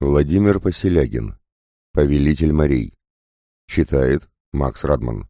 Владимир Поселягин. Повелитель морей. Читает Макс Радман.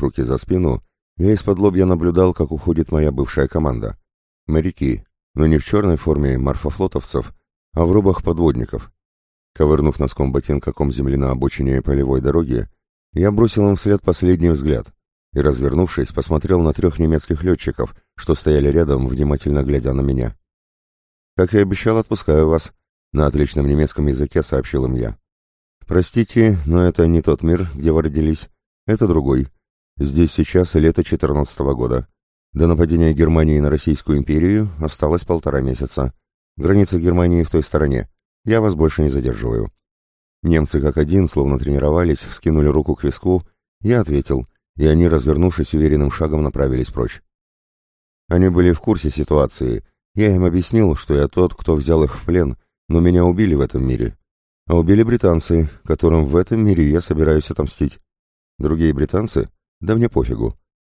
Руки за спину, я из-под лобья наблюдал, как уходит моя бывшая команда. Моряки, но не в черной форме морфофлотовцев, а в рубах подводников. Ковырнув носком ботинка ком земли на обочине полевой дороги, я бросил им вслед последний взгляд и, развернувшись, посмотрел на трех немецких летчиков, что стояли рядом, внимательно глядя на меня. «Как и обещал, отпускаю вас», — на отличном немецком языке сообщил им я. «Простите, но это не тот мир, где вы родились. Это другой. Здесь сейчас лето 14 -го года. До нападения Германии на Российскую империю осталось полтора месяца. Граница Германии в той стороне. Я вас больше не задерживаю. Немцы как один, словно тренировались, вскинули руку к виску. Я ответил, и они, развернувшись уверенным шагом, направились прочь. Они были в курсе ситуации. Я им объяснил, что я тот, кто взял их в плен, но меня убили в этом мире. А убили британцы, которым в этом мире я собираюсь отомстить. Другие британцы? Да мне пофигу.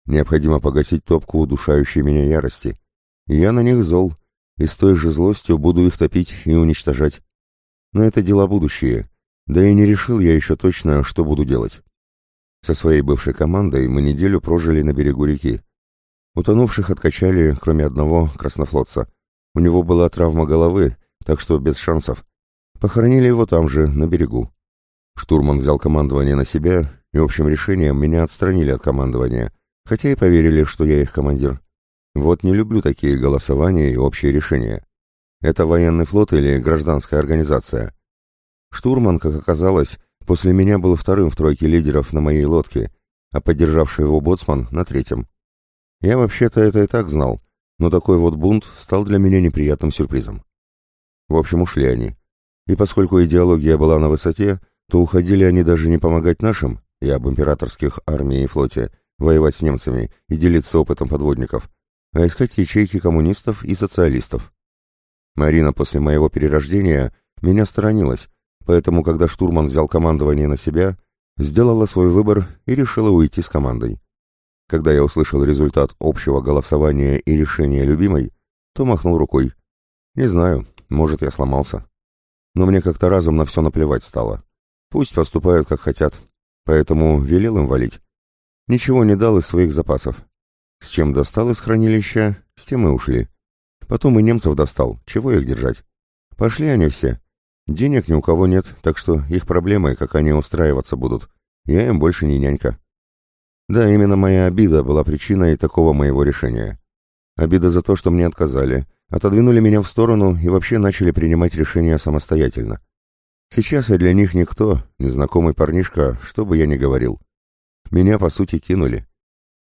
Необходимо погасить топку удушающей меня ярости. я на них зол, и с той же злостью буду их топить и уничтожать. Но это дела будущие. Да и не решил я еще точно, что буду делать. Со своей бывшей командой мы неделю прожили на берегу реки. Утонувших откачали, кроме одного краснофлотца. У него была травма головы, так что без шансов. Похоронили его там же, на берегу. Штурман взял командование на себя и общим решением меня отстранили от командования, хотя и поверили, что я их командир. Вот не люблю такие голосования и общие решения. Это военный флот или гражданская организация? Штурман, как оказалось, после меня был вторым в тройке лидеров на моей лодке, а поддержавший его боцман на третьем. Я вообще-то это и так знал, но такой вот бунт стал для меня неприятным сюрпризом. В общем, ушли они. И поскольку идеология была на высоте, то уходили они даже не помогать нашим, и об императорских армии и флоте, воевать с немцами и делиться опытом подводников, а искать ячейки коммунистов и социалистов. Марина после моего перерождения меня сторонилась, поэтому, когда штурман взял командование на себя, сделала свой выбор и решила уйти с командой. Когда я услышал результат общего голосования и решения любимой, то махнул рукой. Не знаю, может, я сломался. Но мне как-то разом на все наплевать стало. Пусть поступают, как хотят, поэтому велел им валить. Ничего не дал из своих запасов. С чем достал из хранилища, с тем и ушли. Потом и немцев достал, чего их держать. Пошли они все. Денег ни у кого нет, так что их проблемы, как они устраиваться будут. Я им больше не нянька. Да, именно моя обида была причиной такого моего решения. Обида за то, что мне отказали, отодвинули меня в сторону и вообще начали принимать решения самостоятельно. Сейчас я для них никто, незнакомый парнишка, что бы я ни говорил. Меня, по сути, кинули.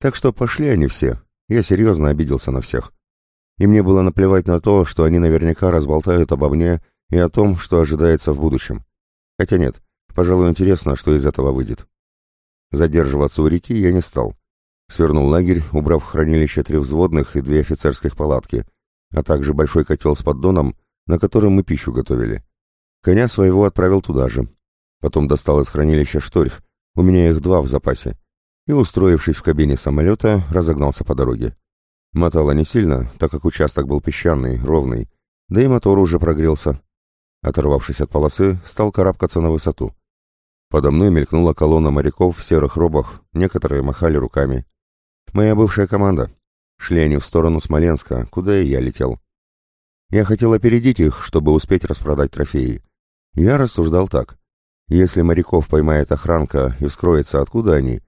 Так что пошли они все. Я серьезно обиделся на всех. И мне было наплевать на то, что они наверняка разболтают обо мне и о том, что ожидается в будущем. Хотя нет, пожалуй, интересно, что из этого выйдет. Задерживаться у реки я не стал. Свернул лагерь, убрав в хранилище три взводных и две офицерских палатки, а также большой котел с поддоном, на котором мы пищу готовили. Коня своего отправил туда же. Потом достал из хранилища шторх, у меня их два в запасе, и, устроившись в кабине самолета, разогнался по дороге. Мотало не сильно, так как участок был песчаный, ровный, да и мотор уже прогрелся. Оторвавшись от полосы, стал карабкаться на высоту. Подо мной мелькнула колонна моряков в серых робах, некоторые махали руками. Моя бывшая команда. Шли они в сторону Смоленска, куда и я летел. Я хотел опередить их, чтобы успеть распродать трофеи. Я рассуждал так. Если моряков поймает охранка и вскроется, откуда они,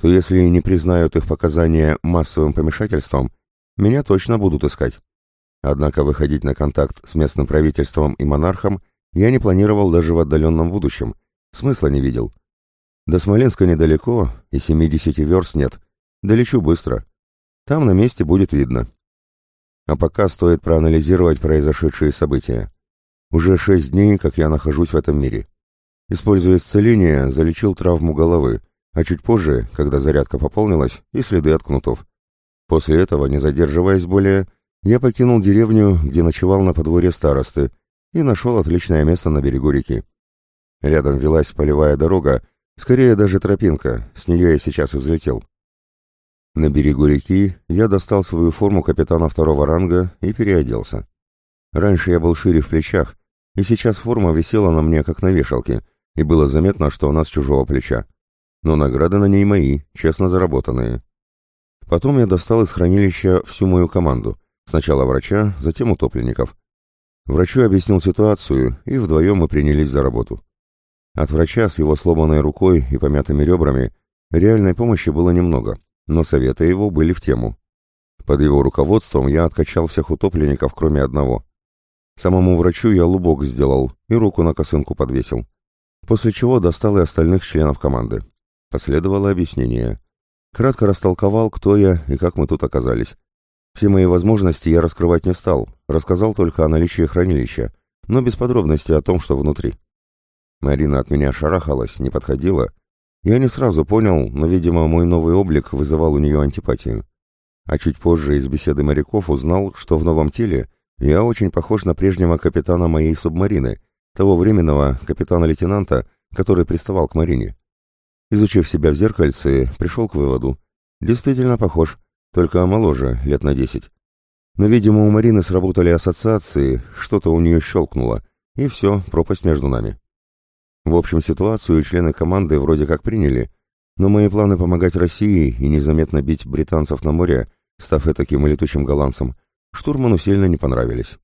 то если не признают их показания массовым помешательством, меня точно будут искать. Однако выходить на контакт с местным правительством и монархом я не планировал даже в отдаленном будущем, смысла не видел. До Смоленска недалеко, и 70 верст нет, Долечу быстро. Там на месте будет видно. А пока стоит проанализировать произошедшие события. Уже шесть дней, как я нахожусь в этом мире. Используя исцеление, залечил травму головы, а чуть позже, когда зарядка пополнилась, и следы от кнутов. После этого, не задерживаясь более, я покинул деревню, где ночевал на подворье старосты, и нашел отличное место на берегу реки. Рядом велась полевая дорога, скорее даже тропинка, с нее я сейчас и взлетел. На берегу реки я достал свою форму капитана второго ранга и переоделся. Раньше я был шире в плечах, и сейчас форма висела на мне как на вешалке, и было заметно, что она с чужого плеча. Но награды на ней мои, честно заработанные. Потом я достал из хранилища всю мою команду, сначала врача, затем утопленников. Врачу объяснил ситуацию, и вдвоем мы принялись за работу. От врача с его сломанной рукой и помятыми ребрами реальной помощи было немного, но советы его были в тему. Под его руководством я откачал всех утопленников, кроме одного. Самому врачу я лубок сделал и руку на косынку подвесил. После чего достал и остальных членов команды. Последовало объяснение. Кратко растолковал, кто я и как мы тут оказались. Все мои возможности я раскрывать не стал, рассказал только о наличии хранилища, но без подробностей о том, что внутри. Марина от меня шарахалась, не подходила. Я не сразу понял, но, видимо, мой новый облик вызывал у нее антипатию. А чуть позже из беседы моряков узнал, что в новом теле я очень похож на прежнего капитана моей субмарины, того временного капитана-лейтенанта, который приставал к Марине. Изучив себя в зеркальце, пришел к выводу. Действительно похож, только моложе, лет на десять. Но, видимо, у Марины сработали ассоциации, что-то у нее щелкнуло, и все, пропасть между нами. В общем, ситуацию члены команды вроде как приняли, но мои планы помогать России и незаметно бить британцев на море, став таким летучим голландцем, штурману сильно не понравились.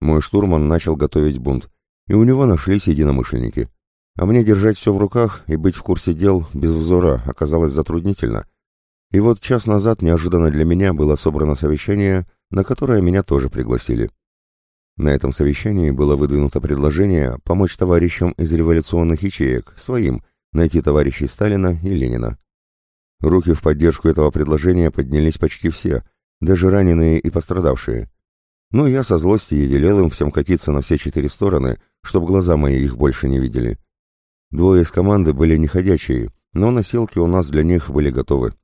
Мой штурман начал готовить бунт, и у него нашлись единомышленники. А мне держать все в руках и быть в курсе дел без взора оказалось затруднительно. И вот час назад неожиданно для меня было собрано совещание, на которое меня тоже пригласили. На этом совещании было выдвинуто предложение помочь товарищам из революционных ячеек, своим, найти товарищей Сталина и Ленина. Руки в поддержку этого предложения поднялись почти все, даже раненые и пострадавшие. Но я со злости и велел им всем катиться на все четыре стороны, чтобы глаза мои их больше не видели. Двое из команды были неходячие, но носилки у нас для них были готовы.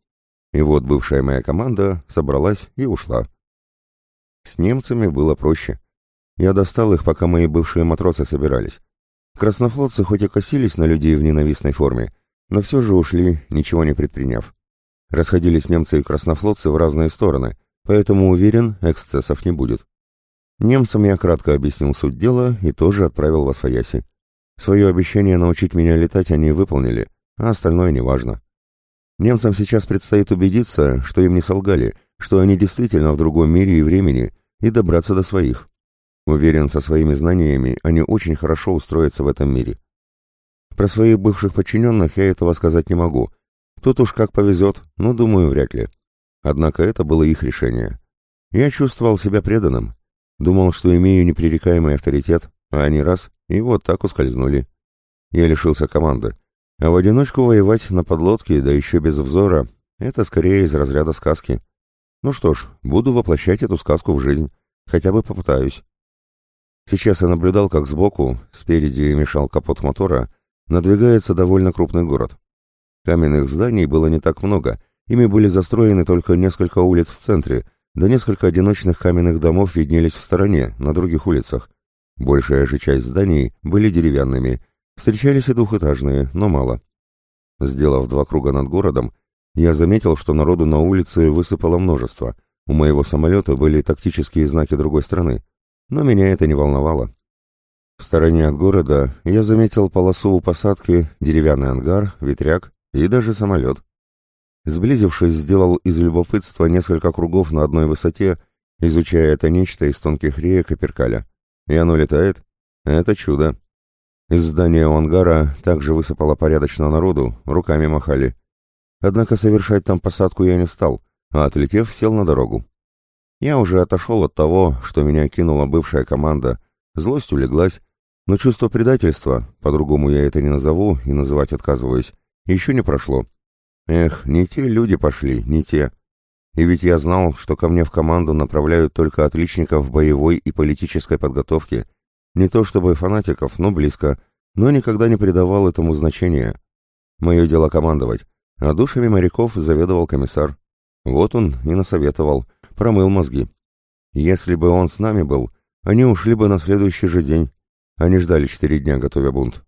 И вот бывшая моя команда собралась и ушла. С немцами было проще. Я достал их, пока мои бывшие матросы собирались. Краснофлотцы хоть и косились на людей в ненавистной форме, но все же ушли, ничего не предприняв. Расходились немцы и краснофлотцы в разные стороны, поэтому уверен, эксцессов не будет. Немцам я кратко объяснил суть дела и тоже отправил в Освояси. Свое обещание научить меня летать они выполнили, а остальное неважно. Немцам сейчас предстоит убедиться, что им не солгали, что они действительно в другом мире и времени, и добраться до своих. Уверен, со своими знаниями они очень хорошо устроятся в этом мире. Про своих бывших подчиненных я этого сказать не могу. Тут уж как повезет, но, думаю, вряд ли. Однако это было их решение. Я чувствовал себя преданным. Думал, что имею непререкаемый авторитет, а они раз, и вот так ускользнули. Я лишился команды. А в одиночку воевать на подлодке, да еще без взора, это скорее из разряда сказки. Ну что ж, буду воплощать эту сказку в жизнь. Хотя бы попытаюсь. Сейчас я наблюдал, как сбоку, спереди мешал капот мотора, надвигается довольно крупный город. Каменных зданий было не так много, ими были застроены только несколько улиц в центре, да несколько одиночных каменных домов виднелись в стороне, на других улицах. Большая же часть зданий были деревянными, встречались и двухэтажные, но мало. Сделав два круга над городом, я заметил, что народу на улице высыпало множество. У моего самолета были тактические знаки другой страны, но меня это не волновало. В стороне от города я заметил полосу у посадки, деревянный ангар, ветряк и даже самолет. Сблизившись, сделал из любопытства несколько кругов на одной высоте, изучая это нечто из тонких реек и перкаля. И оно летает? Это чудо. Из здания у ангара также высыпало порядочно народу, руками махали. Однако совершать там посадку я не стал, а отлетев, сел на дорогу. Я уже отошел от того, что меня кинула бывшая команда, злость улеглась, но чувство предательства, по-другому я это не назову и называть отказываюсь, еще не прошло. Эх, не те люди пошли, не те. И ведь я знал, что ко мне в команду направляют только отличников боевой и политической подготовки. Не то чтобы фанатиков, но близко, но никогда не придавал этому значения. Мое дело командовать, а душами моряков заведовал комиссар. Вот он и насоветовал, промыл мозги. Если бы он с нами был, они ушли бы на следующий же день. Они ждали четыре дня, готовя бунт.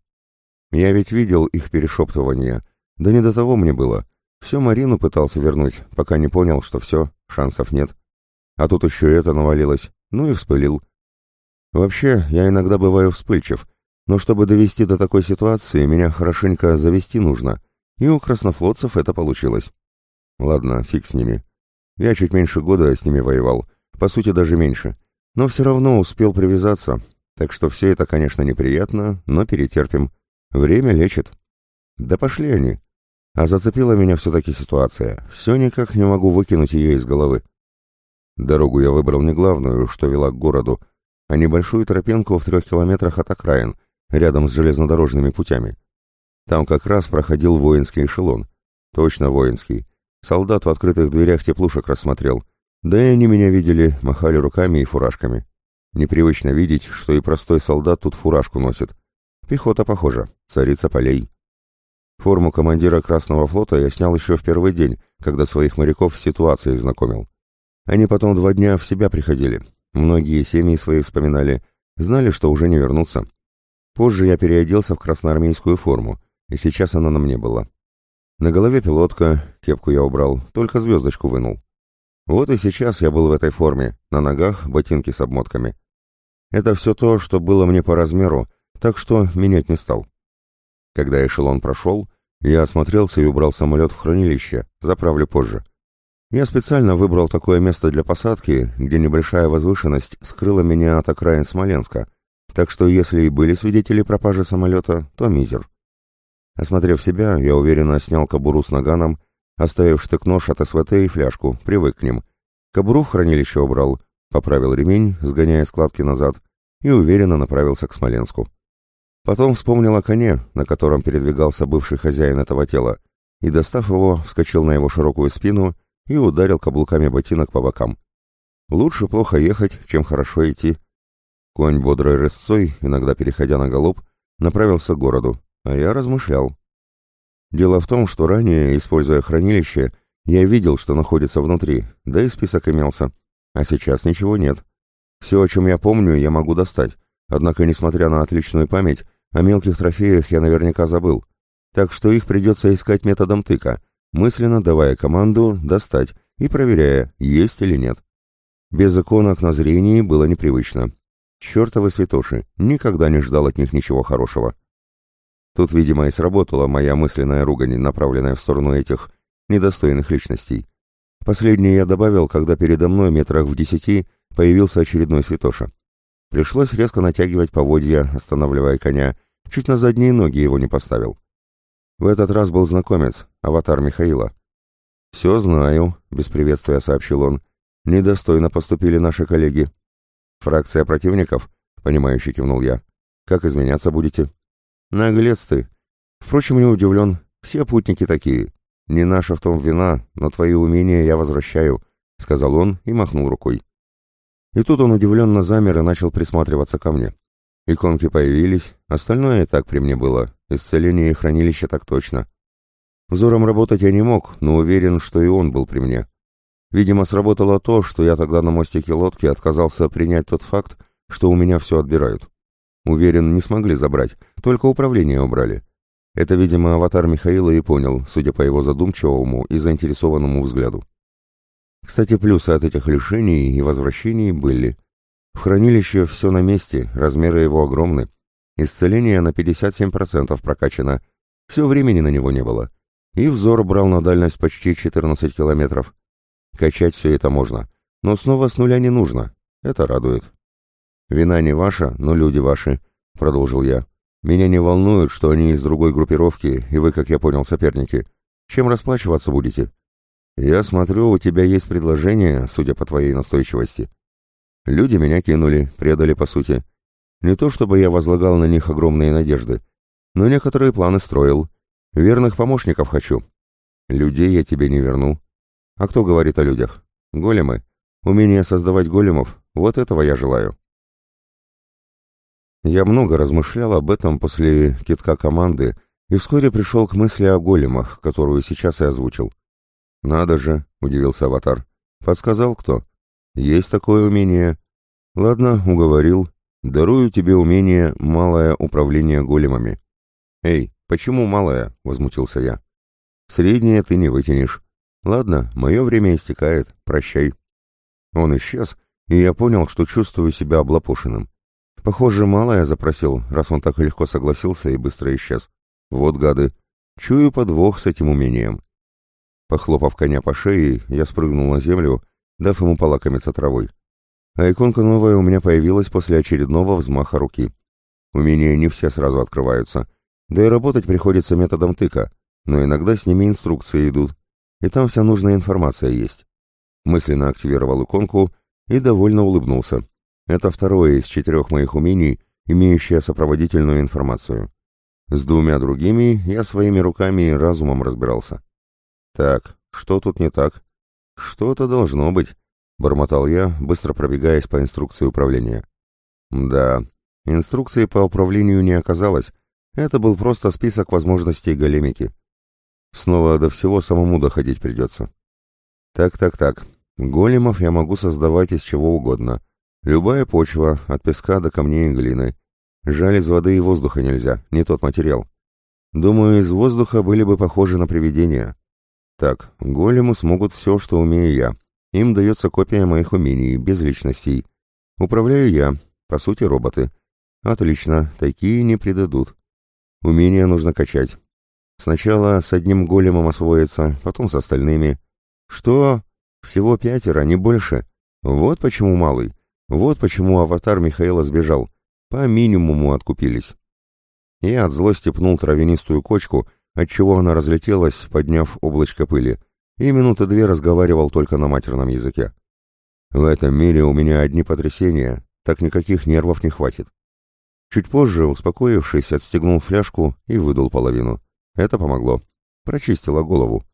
Я ведь видел их перешептывание. Да не до того мне было. Все Марину пытался вернуть, пока не понял, что все, шансов нет. А тут еще это навалилось. Ну и вспылил. Вообще, я иногда бываю вспыльчив, но чтобы довести до такой ситуации, меня хорошенько завести нужно. И у краснофлотцев это получилось. Ладно, фиг с ними. Я чуть меньше года с ними воевал, по сути даже меньше. Но все равно успел привязаться, так что все это, конечно, неприятно, но перетерпим. Время лечит. Да пошли они. А зацепила меня все-таки ситуация. Все никак не могу выкинуть ее из головы. Дорогу я выбрал не главную, что вела к городу, а небольшую тропинку в трех километрах от окраин, рядом с железнодорожными путями. Там как раз проходил воинский эшелон. Точно воинский. Солдат в открытых дверях теплушек рассмотрел. Да и они меня видели, махали руками и фуражками. Непривычно видеть, что и простой солдат тут фуражку носит. Пехота похожа, царица полей. Форму командира Красного флота я снял еще в первый день, когда своих моряков с ситуацией знакомил. Они потом два дня в себя приходили. Многие семьи свои вспоминали, знали, что уже не вернутся. Позже я переоделся в красноармейскую форму, и сейчас она на мне была. На голове пилотка, кепку я убрал, только звездочку вынул. Вот и сейчас я был в этой форме, на ногах ботинки с обмотками. Это все то, что было мне по размеру, так что менять не стал. Когда эшелон прошел, я осмотрелся и убрал самолет в хранилище, заправлю позже. Я специально выбрал такое место для посадки, где небольшая возвышенность скрыла меня от окраин Смоленска, так что если и были свидетели пропажи самолета, то мизер. Осмотрев себя, я уверенно снял кобуру с наганом, оставив штык-нож от СВТ и фляжку, привык к ним. Кобуру в хранилище убрал, поправил ремень, сгоняя складки назад, и уверенно направился к Смоленску. Потом вспомнил о коне, на котором передвигался бывший хозяин этого тела, и, достав его, вскочил на его широкую спину и ударил каблуками ботинок по бокам. Лучше плохо ехать, чем хорошо идти. Конь бодрой рысцой, иногда переходя на галоп, направился к городу, а я размышлял. Дело в том, что ранее, используя хранилище, я видел, что находится внутри, да и список имелся. А сейчас ничего нет. Все, о чем я помню, я могу достать. Однако, несмотря на отличную память, о мелких трофеях я наверняка забыл. Так что их придется искать методом тыка, мысленно давая команду «достать» и проверяя, есть или нет. Без иконок на зрении было непривычно. Чертовы святоши, никогда не ждал от них ничего хорошего. Тут, видимо, и сработала моя мысленная ругань, направленная в сторону этих недостойных личностей. Последнее я добавил, когда передо мной метрах в десяти появился очередной святоша. Пришлось резко натягивать поводья, останавливая коня, чуть на задние ноги его не поставил. В этот раз был знакомец, аватар Михаила. «Все знаю», — без приветствия сообщил он. «Недостойно поступили наши коллеги». «Фракция противников?» — понимающе кивнул я. «Как изменяться будете?» «Наглец ты. Впрочем, не удивлен. Все путники такие. Не наша в том вина, но твои умения я возвращаю», — сказал он и махнул рукой. И тут он удивленно замер и начал присматриваться ко мне. Иконки появились, остальное и так при мне было, исцеление и хранилище так точно. Взором работать я не мог, но уверен, что и он был при мне. Видимо, сработало то, что я тогда на мостике лодки отказался принять тот факт, что у меня все отбирают. Уверен, не смогли забрать, только управление убрали. Это, видимо, аватар Михаила и понял, судя по его задумчивому и заинтересованному взгляду. Кстати, плюсы от этих лишений и возвращений были. В хранилище все на месте, размеры его огромны. Исцеление на 57% прокачано. Все времени на него не было. И взор брал на дальность почти 14 километров. Качать все это можно. Но снова с нуля не нужно. Это радует. «Вина не ваша, но люди ваши», — продолжил я. «Меня не волнует, что они из другой группировки, и вы, как я понял, соперники. Чем расплачиваться будете?» «Я смотрю, у тебя есть предложение, судя по твоей настойчивости». Люди меня кинули, предали по сути. Не то чтобы я возлагал на них огромные надежды, но некоторые планы строил. Верных помощников хочу. Людей я тебе не верну. А кто говорит о людях? Големы. Умение создавать големов, вот этого я желаю. Я много размышлял об этом после китка команды и вскоре пришел к мысли о големах, которую сейчас и озвучил. «Надо же», — удивился Аватар. «Подсказал кто?» «Есть такое умение». «Ладно, уговорил. Дарую тебе умение «Малое управление големами». «Эй, почему малое?» — возмутился я. «Среднее ты не вытянешь. Ладно, мое время истекает. Прощай». Он исчез, и я понял, что чувствую себя облапошенным. Похоже, мало я запросил, раз он так легко согласился и быстро исчез. Вот гады. Чую подвох с этим умением. Похлопав коня по шее, я спрыгнул на землю, дав ему полакомиться травой. А иконка новая у меня появилась после очередного взмаха руки. Умения не все сразу открываются. Да и работать приходится методом тыка, но иногда с ними инструкции идут, и там вся нужная информация есть. Мысленно активировал иконку и довольно улыбнулся. Это второе из четырех моих умений, имеющее сопроводительную информацию. С двумя другими я своими руками и разумом разбирался. Так, что тут не так? Что-то должно быть, бормотал я, быстро пробегаясь по инструкции управления. Да, инструкции по управлению не оказалось. Это был просто список возможностей големики. Снова до всего самому доходить придется. Так-так-так, големов я могу создавать из чего угодно — Любая почва, от песка до камней и глины. Жаль, из воды и воздуха нельзя, не тот материал. Думаю, из воздуха были бы похожи на привидения. Так, големы смогут все, что умею я. Им дается копия моих умений, без личностей. Управляю я, по сути, роботы. Отлично, такие не предадут. Умения нужно качать. Сначала с одним големом освоиться, потом с остальными. Что? Всего пятеро, не больше. Вот почему малый. Вот почему аватар Михаила сбежал. По минимуму откупились. Я от злости пнул травянистую кочку, отчего она разлетелась, подняв облачко пыли, и минуты две разговаривал только на матерном языке. В этом мире у меня одни потрясения, так никаких нервов не хватит. Чуть позже, успокоившись, отстегнул фляжку и выдул половину. Это помогло. Прочистило голову.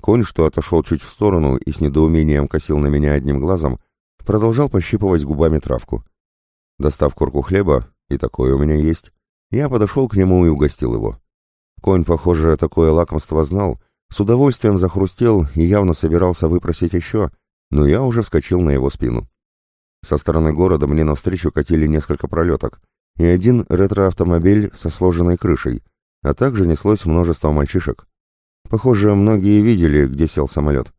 Конь, что отошел чуть в сторону и с недоумением косил на меня одним глазом, продолжал пощипывать губами травку. Достав корку хлеба, и такое у меня есть, я подошел к нему и угостил его. Конь, похоже, такое лакомство знал, с удовольствием захрустел и явно собирался выпросить еще, но я уже вскочил на его спину. Со стороны города мне навстречу катили несколько пролеток, и один ретроавтомобиль со сложенной крышей, а также неслось множество мальчишек. Похоже, многие видели, где сел самолет.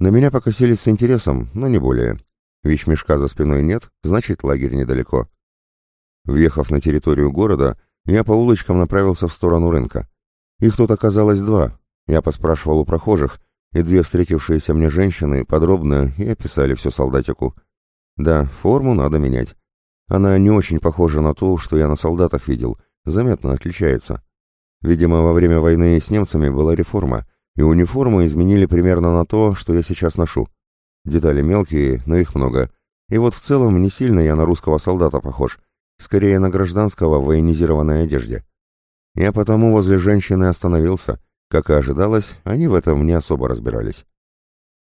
На меня покосились с интересом, но не более. Вещмешка за спиной нет, значит, лагерь недалеко. Въехав на территорию города, я по улочкам направился в сторону рынка. Их тут оказалось два. Я поспрашивал у прохожих, и две встретившиеся мне женщины подробно и описали всю солдатику. Да, форму надо менять. Она не очень похожа на ту, что я на солдатах видел, заметно отличается. Видимо, во время войны с немцами была реформа, и униформу изменили примерно на то, что я сейчас ношу. Детали мелкие, но их много. И вот в целом не сильно я на русского солдата похож. Скорее на гражданского в военизированной одежде. Я потому возле женщины остановился. Как и ожидалось, они в этом не особо разбирались.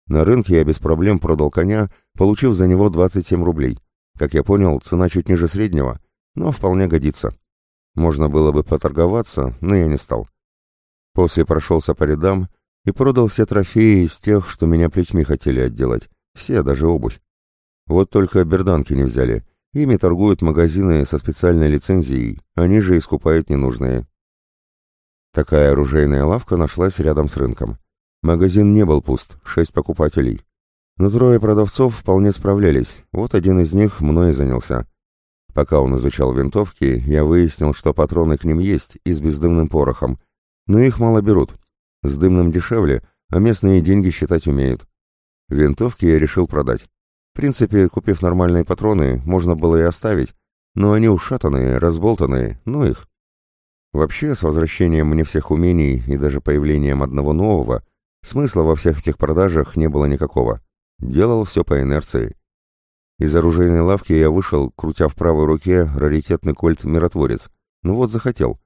На рынке я без проблем продал коня, получив за него 27 рублей. Как я понял, цена чуть ниже среднего, но вполне годится. Можно было бы поторговаться, но я не стал. После прошелся по рядам и продал все трофеи из тех, что меня плетьми хотели отделать. Все, даже обувь. Вот только берданки не взяли. Ими торгуют магазины со специальной лицензией, они же искупают ненужные. Такая оружейная лавка нашлась рядом с рынком. Магазин не был пуст, шесть покупателей. Но трое продавцов вполне справлялись, вот один из них мной занялся. Пока он изучал винтовки, я выяснил, что патроны к ним есть и с бездымным порохом, но их мало берут, с дымным дешевле, а местные деньги считать умеют. Винтовки я решил продать. В принципе, купив нормальные патроны, можно было и оставить, но они ушатанные, разболтанные, ну их. Вообще, с возвращением мне всех умений и даже появлением одного нового, смысла во всех этих продажах не было никакого. Делал все по инерции. Из оружейной лавки я вышел, крутя в правой руке раритетный кольт-миротворец. Ну вот захотел.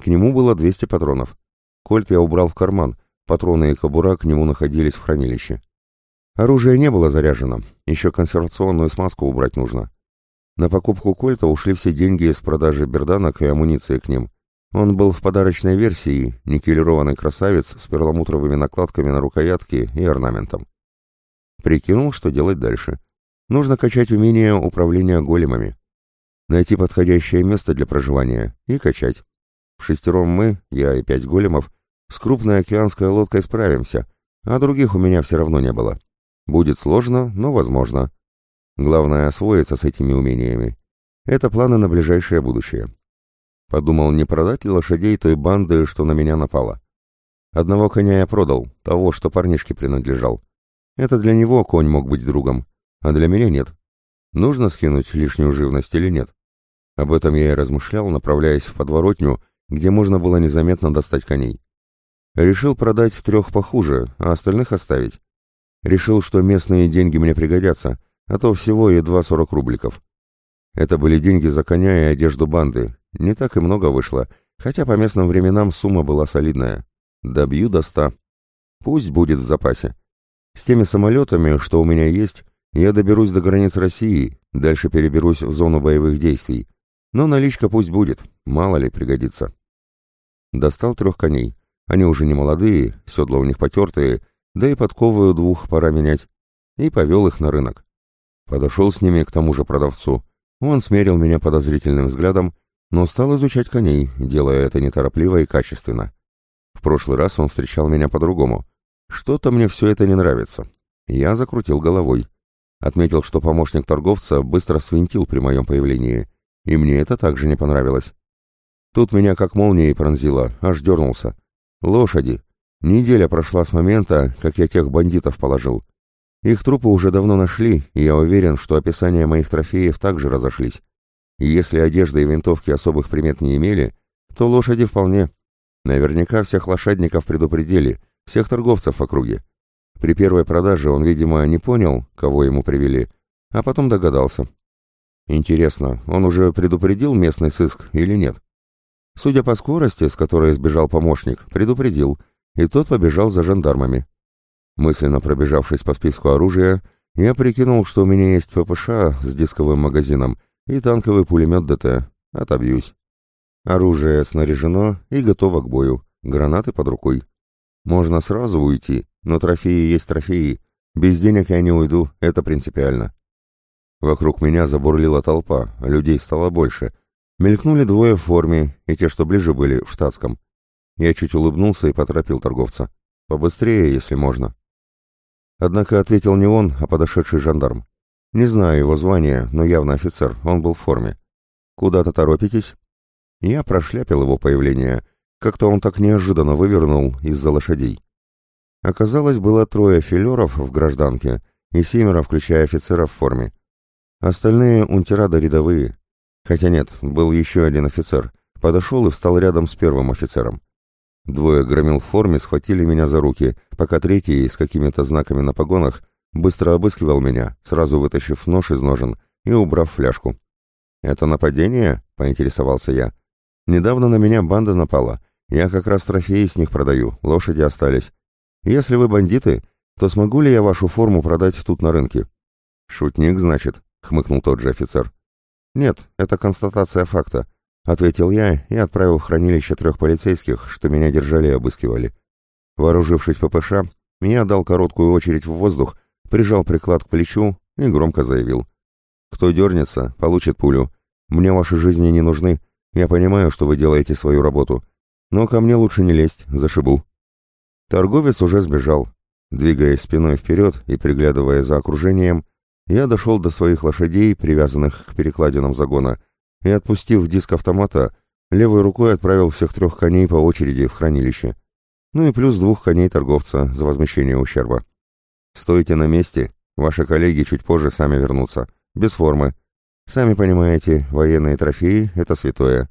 К нему было 200 патронов. Кольт я убрал в карман, патроны и кобура к нему находились в хранилище. Оружие не было заряжено, еще консервационную смазку убрать нужно. На покупку кольта ушли все деньги из продажи берданок и амуниции к ним. Он был в подарочной версии, никелированный красавец с перламутровыми накладками на рукоятке и орнаментом. Прикинул, что делать дальше. Нужно качать умение управления големами. Найти подходящее место для проживания и качать. В шестером мы, я и пять големов, с крупной океанской лодкой справимся, а других у меня все равно не было. Будет сложно, но возможно. Главное освоиться с этими умениями. Это планы на ближайшее будущее. Подумал, не продать ли лошадей той банды, что на меня напала. Одного коня я продал, того, что парнишке принадлежал. Это для него конь мог быть другом, а для меня нет. Нужно скинуть лишнюю живность или нет? Об этом я и размышлял, направляясь в подворотню, где можно было незаметно достать коней. Решил продать трех похуже, а остальных оставить. Решил, что местные деньги мне пригодятся, а то всего едва 40 рубликов. Это были деньги за коня и одежду банды. Не так и много вышло, хотя по местным временам сумма была солидная. Добью до ста. Пусть будет в запасе. С теми самолетами, что у меня есть, я доберусь до границ России, дальше переберусь в зону боевых действий. Но наличка пусть будет, мало ли пригодится. Достал трех коней. Они уже не молодые, седла у них потертые, да и подковы двух пора менять. И повел их на рынок. Подошел с ними к тому же продавцу. Он смерил меня подозрительным взглядом, но стал изучать коней, делая это неторопливо и качественно. В прошлый раз он встречал меня по-другому. Что-то мне все это не нравится. Я закрутил головой. Отметил, что помощник торговца быстро свинтил при моем появлении, и мне это также не понравилось. Тут меня как молнией пронзило, аж дернулся. Лошади. Неделя прошла с момента, как я тех бандитов положил. Их трупы уже давно нашли, и я уверен, что описания моих трофеев также разошлись. И если одежда и винтовки особых примет не имели, то лошади вполне. Наверняка всех лошадников предупредили, всех торговцев в округе. При первой продаже он, видимо, не понял, кого ему привели, а потом догадался. Интересно, он уже предупредил местный сыск или нет? Судя по скорости, с которой сбежал помощник, предупредил, и тот побежал за жандармами. Мысленно пробежавшись по списку оружия, я прикинул, что у меня есть ППШ с дисковым магазином и танковый пулемет ДТ. Отобьюсь. Оружие снаряжено и готово к бою, гранаты под рукой. Можно сразу уйти, но трофеи есть трофеи. Без денег я не уйду, это принципиально. Вокруг меня забурлила толпа, людей стало больше. Мелькнули двое в форме, и те, что ближе были, в штатском. Я чуть улыбнулся и поторопил торговца. Побыстрее, если можно. Однако ответил не он, а подошедший жандарм. Не знаю его звания, но явно офицер, он был в форме. «Куда-то торопитесь?» Я прошляпил его появление, как-то он так неожиданно вывернул из-за лошадей. Оказалось, было трое филеров в гражданке и семеро, включая офицера в форме. Остальные унтера рядовые. Хотя нет, был еще один офицер. Подошел и встал рядом с первым офицером. Двое громил в форме схватили меня за руки, пока третий, с какими-то знаками на погонах, быстро обыскивал меня, сразу вытащив нож из ножен и убрав фляжку. «Это нападение?» — поинтересовался я. «Недавно на меня банда напала, я как раз трофеи с них продаю, лошади остались. Если вы бандиты, то смогу ли я вашу форму продать тут на рынке?» «Шутник, значит», — хмыкнул тот же офицер. «Нет, это констатация факта», — ответил я и отправил в хранилище трех полицейских, что меня держали и обыскивали. Вооружившись ППШ, я дал короткую очередь в воздух, прижал приклад к плечу и громко заявил. «Кто дернется, получит пулю. Мне ваши жизни не нужны. Я понимаю, что вы делаете свою работу. Но ко мне лучше не лезть, зашибу. Торговец уже сбежал. Двигаясь спиной вперед и приглядывая за окружением, я дошел до своих лошадей, привязанных к перекладинам загона, и, отпустив диск автомата, левой рукой отправил всех трех коней по очереди в хранилище. Ну и плюс двух коней торговца за возмещение ущерба. «Стойте на месте, ваши коллеги чуть позже сами вернутся, без формы. Сами понимаете, военные трофеи — это святое.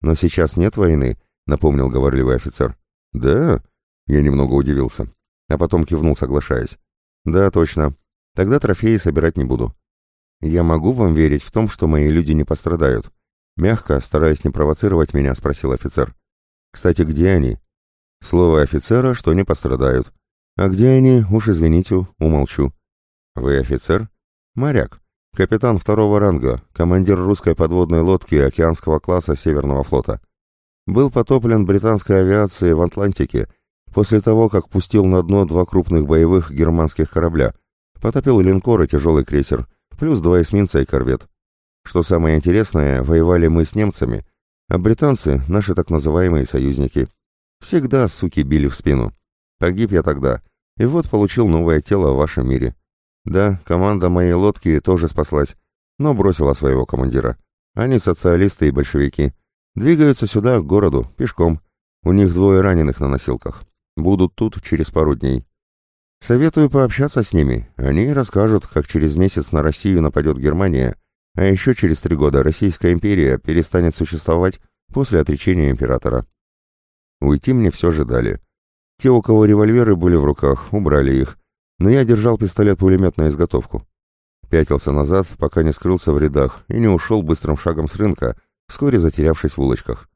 Но сейчас нет войны, — напомнил говорливый офицер. «Да?» — я немного удивился, а потом кивнул, соглашаясь. «Да, точно. Тогда трофеи собирать не буду. Я могу вам верить в том, что мои люди не пострадают?» Мягко, стараясь не провоцировать меня, спросил офицер. «Кстати, где они?» Слово офицера, что не пострадают. А где они, уж извините, умолчу. Вы офицер? Моряк. Капитан второго ранга, командир русской подводной лодки океанского класса Северного флота. Был потоплен британской авиацией в Атлантике после того, как пустил на дно два крупных боевых германских корабля, потопил линкор и тяжелый крейсер, плюс два эсминца и корвет. Что самое интересное, воевали мы с немцами, а британцы — наши так называемые союзники. Всегда, суки, били в спину. Погиб я тогда, и вот получил новое тело в вашем мире. Да, команда моей лодки тоже спаслась, но бросила своего командира. Они социалисты и большевики. Двигаются сюда, к городу, пешком. У них двое раненых на носилках. Будут тут через пару дней. Советую пообщаться с ними. Они расскажут, как через месяц на Россию нападет Германия, а еще через три года Российская империя перестанет существовать после отречения императора. Уйти мне все же дали. Те, у кого револьверы были в руках, убрали их, но я держал пистолет-пулемет на изготовку. Пятился назад, пока не скрылся в рядах и не ушел быстрым шагом с рынка, вскоре затерявшись в улочках.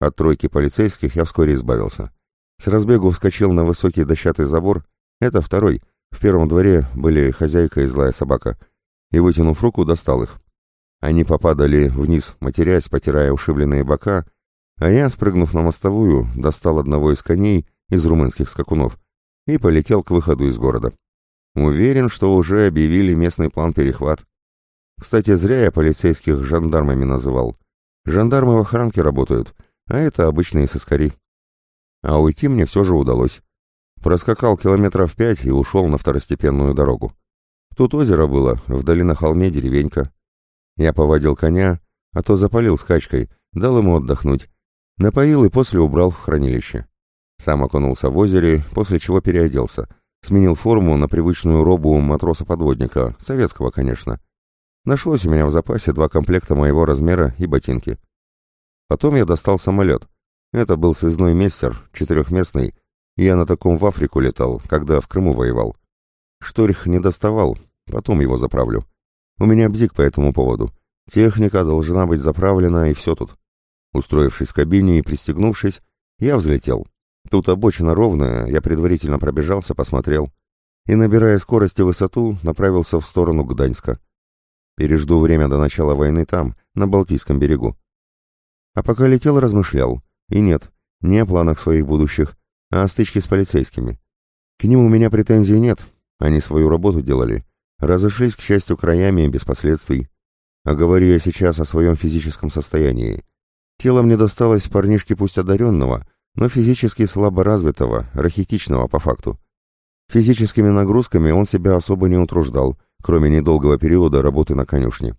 От тройки полицейских я вскоре избавился. С разбегу вскочил на высокий дощатый забор, это второй, в первом дворе были хозяйка и злая собака, и, вытянув руку, достал их. Они попадали вниз, матерясь, потирая ушибленные бока, а я, спрыгнув на мостовую, достал одного из коней из румынских скакунов и полетел к выходу из города. Уверен, что уже объявили местный план перехват. Кстати, зря я полицейских жандармами называл. Жандармы в охранке работают, а это обычные сыскари. А уйти мне все же удалось. Проскакал километров пять и ушел на второстепенную дорогу. Тут озеро было, вдали на холме деревенька. Я поводил коня, а то запалил скачкой, дал ему отдохнуть. Напоил и после убрал в хранилище. Сам окунулся в озере, после чего переоделся. Сменил форму на привычную робу матроса-подводника, советского, конечно. Нашлось у меня в запасе два комплекта моего размера и ботинки. Потом я достал самолет. Это был связной мессер, четырехместный. Я на таком в Африку летал, когда в Крыму воевал. Шторх не доставал, потом его заправлю. У меня бзик по этому поводу. Техника должна быть заправлена, и все тут. Устроившись в кабине и пристегнувшись, я взлетел. Тут обочина ровная, я предварительно пробежался, посмотрел. И, набирая скорость и высоту, направился в сторону Гданьска. Пережду время до начала войны там, на Балтийском берегу. А пока летел, размышлял. И нет, не о планах своих будущих, а о стычке с полицейскими. К ним у меня претензий нет, они свою работу делали. Разошлись, к счастью, краями без последствий. А говорю я сейчас о своем физическом состоянии. Тело мне досталось парнишке пусть одаренного, но физически слабо развитого, рахитичного по факту. Физическими нагрузками он себя особо не утруждал, кроме недолгого периода работы на конюшне.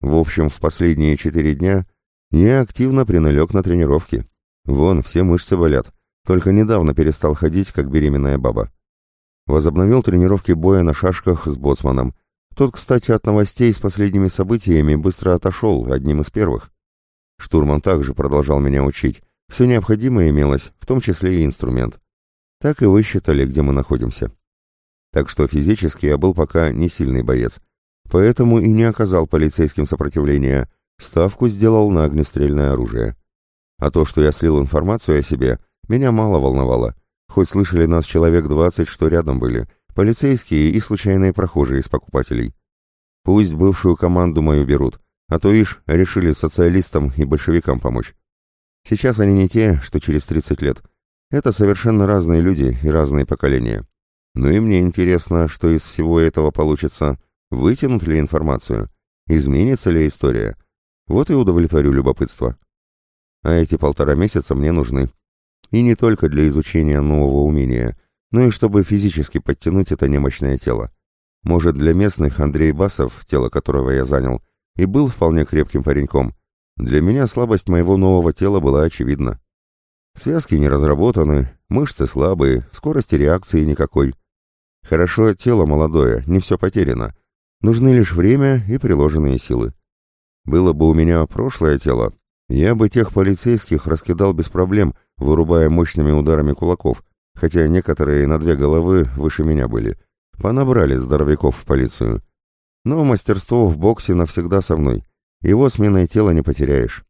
В общем, в последние четыре дня я активно приналег на тренировки. Вон, все мышцы болят, только недавно перестал ходить, как беременная баба. Возобновил тренировки боя на шашках с боцманом. Тот, кстати, от новостей с последними событиями быстро отошел, одним из первых. Штурман также продолжал меня учить, все необходимое имелось, в том числе и инструмент. Так и высчитали, где мы находимся. Так что физически я был пока не сильный боец. Поэтому и не оказал полицейским сопротивления. Ставку сделал на огнестрельное оружие. А то, что я слил информацию о себе, меня мало волновало. Хоть слышали нас человек двадцать, что рядом были. Полицейские и случайные прохожие из покупателей. Пусть бывшую команду мою берут, а то ишь решили социалистам и большевикам помочь. Сейчас они не те, что через 30 лет. Это совершенно разные люди и разные поколения. Но и мне интересно, что из всего этого получится. Вытянут ли информацию? Изменится ли история? Вот и удовлетворю любопытство. А эти полтора месяца мне нужны. И не только для изучения нового умения, но и чтобы физически подтянуть это немощное тело. Может, для местных Андрей Басов, тело которого я занял, и был вполне крепким пареньком, для меня слабость моего нового тела была очевидна. Связки не разработаны, мышцы слабые, скорости реакции никакой. Хорошо, тело молодое, не все потеряно. Нужны лишь время и приложенные силы. Было бы у меня прошлое тело, я бы тех полицейских раскидал без проблем, вырубая мощными ударами кулаков, хотя некоторые на две головы выше меня были. Понабрали здоровяков в полицию. Но мастерство в боксе навсегда со мной. Его сменой тела не потеряешь.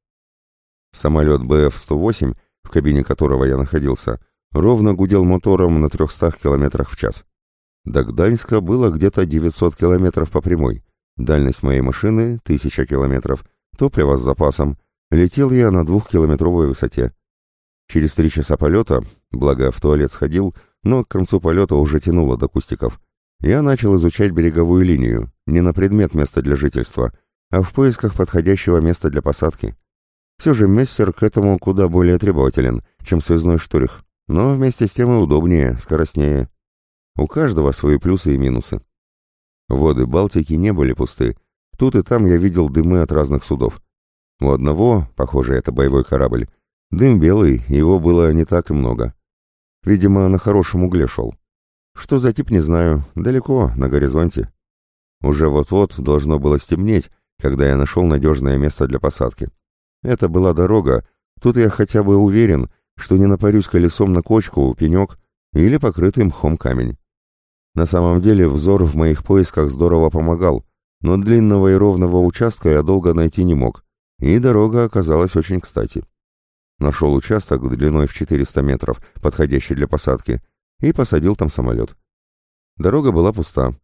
Самолет БФ-108, в кабине которого я находился, ровно гудел мотором на 300 километрах в час. До Гданьска было где-то 900 километров по прямой. Дальность моей машины — 1000 километров. Топливо с запасом. Летел я на двухкилометровой высоте. Через три часа полета, благо в туалет сходил, но к концу полета уже тянуло до кустиков, я начал изучать береговую линию, не на предмет места для жительства, а в поисках подходящего места для посадки. Все же Мессер к этому куда более требователен, чем связной шторих, но вместе с тем и удобнее, скоростнее. У каждого свои плюсы и минусы. Воды Балтики не были пусты. Тут и там я видел дымы от разных судов. У одного, похоже, это боевой корабль, дым белый, его было не так и много. Видимо, на хорошем угле шел. Что за тип, не знаю, далеко, на горизонте. Уже вот-вот должно было стемнеть, когда я нашел надежное место для посадки. Это была дорога, тут я хотя бы уверен, что не напарюсь колесом на кочку, пенек или покрытый мхом камень. На самом деле взор в моих поисках здорово помогал, но длинного и ровного участка я долго найти не мог, и дорога оказалась очень кстати. Нашел участок длиной в 400 метров, подходящий для посадки, и посадил там самолет. Дорога была пуста,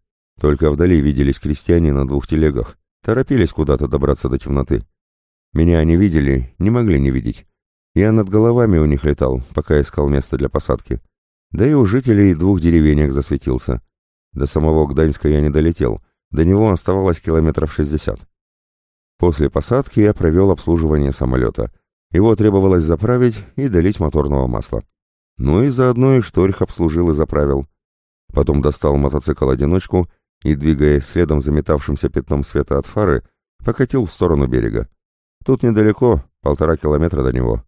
только вдали виделись крестьяне на двух телегах, торопились куда-то добраться до темноты. Меня они видели, не могли не видеть. Я над головами у них летал, пока искал место для посадки. Да и у жителей двух деревенек засветился. До самого Гданьска я не долетел, до него оставалось километров шестьдесят. После посадки я провел обслуживание самолета. Его требовалось заправить и долить моторного масла. Ну и заодно и шторх обслужил и заправил. Потом достал мотоцикл-одиночку и, двигаясь следом заметавшимся пятном света от фары, покатил в сторону берега. Тут недалеко, полтора километра до него.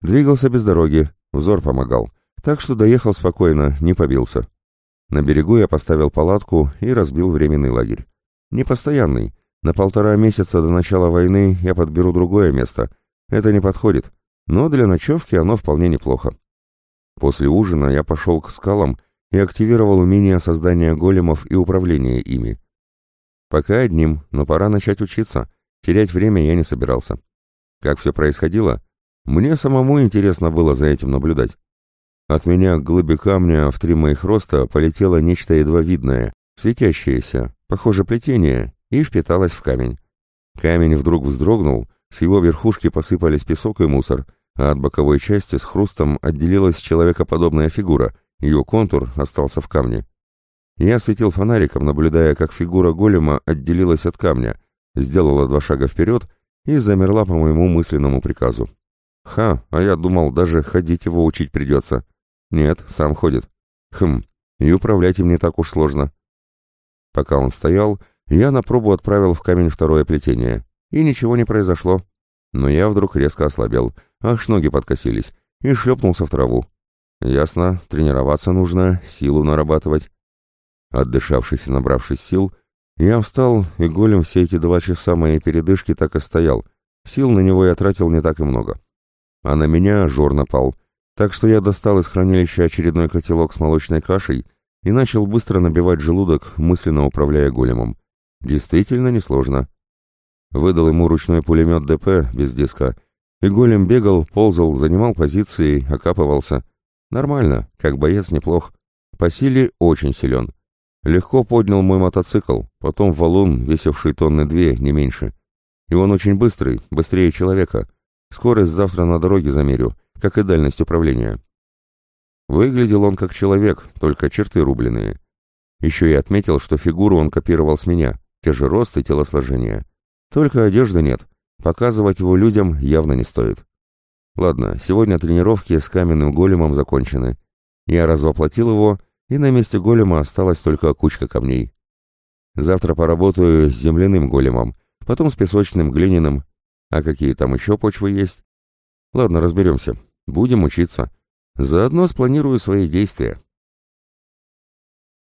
Двигался без дороги, взор помогал — так что доехал спокойно, не побился. На берегу я поставил палатку и разбил временный лагерь. Не постоянный. На полтора месяца до начала войны я подберу другое место. Это не подходит. Но для ночевки оно вполне неплохо. После ужина я пошел к скалам и активировал умение создания големов и управления ими. Пока одним, но пора начать учиться. Терять время я не собирался. Как все происходило? Мне самому интересно было за этим наблюдать. От меня к глыбе камня в три моих роста полетело нечто едва видное, светящееся, похоже плетение, и впиталось в камень. Камень вдруг вздрогнул, с его верхушки посыпались песок и мусор, а от боковой части с хрустом отделилась человекоподобная фигура, ее контур остался в камне. Я светил фонариком, наблюдая, как фигура голема отделилась от камня, сделала два шага вперед и замерла по моему мысленному приказу. Ха, а я думал, даже ходить его учить придется. «Нет, сам ходит». «Хм, и управлять им не так уж сложно». Пока он стоял, я на пробу отправил в камень второе плетение, и ничего не произошло. Но я вдруг резко ослабел, аж ноги подкосились, и шлепнулся в траву. Ясно, тренироваться нужно, силу нарабатывать. Отдышавшись и набравшись сил, я встал, и голем все эти два часа моей передышки так и стоял. Сил на него я тратил не так и много. А на меня жор напал, так что я достал из хранилища очередной котелок с молочной кашей и начал быстро набивать желудок, мысленно управляя големом. Действительно несложно. Выдал ему ручной пулемет ДП без диска, и голем бегал, ползал, занимал позиции, окапывался. Нормально, как боец неплох. По силе очень силен. Легко поднял мой мотоцикл, потом валун, весивший тонны две, не меньше. И он очень быстрый, быстрее человека. Скорость завтра на дороге замерю, как и дальность управления. Выглядел он как человек, только черты рубленые. Еще и отметил, что фигуру он копировал с меня, те же рост и телосложение. Только одежды нет, показывать его людям явно не стоит. Ладно, сегодня тренировки с каменным големом закончены. Я развоплотил его, и на месте голема осталась только кучка камней. Завтра поработаю с земляным големом, потом с песочным, глиняным. А какие там еще почвы есть? Ладно, разберемся. Будем учиться. Заодно спланирую свои действия.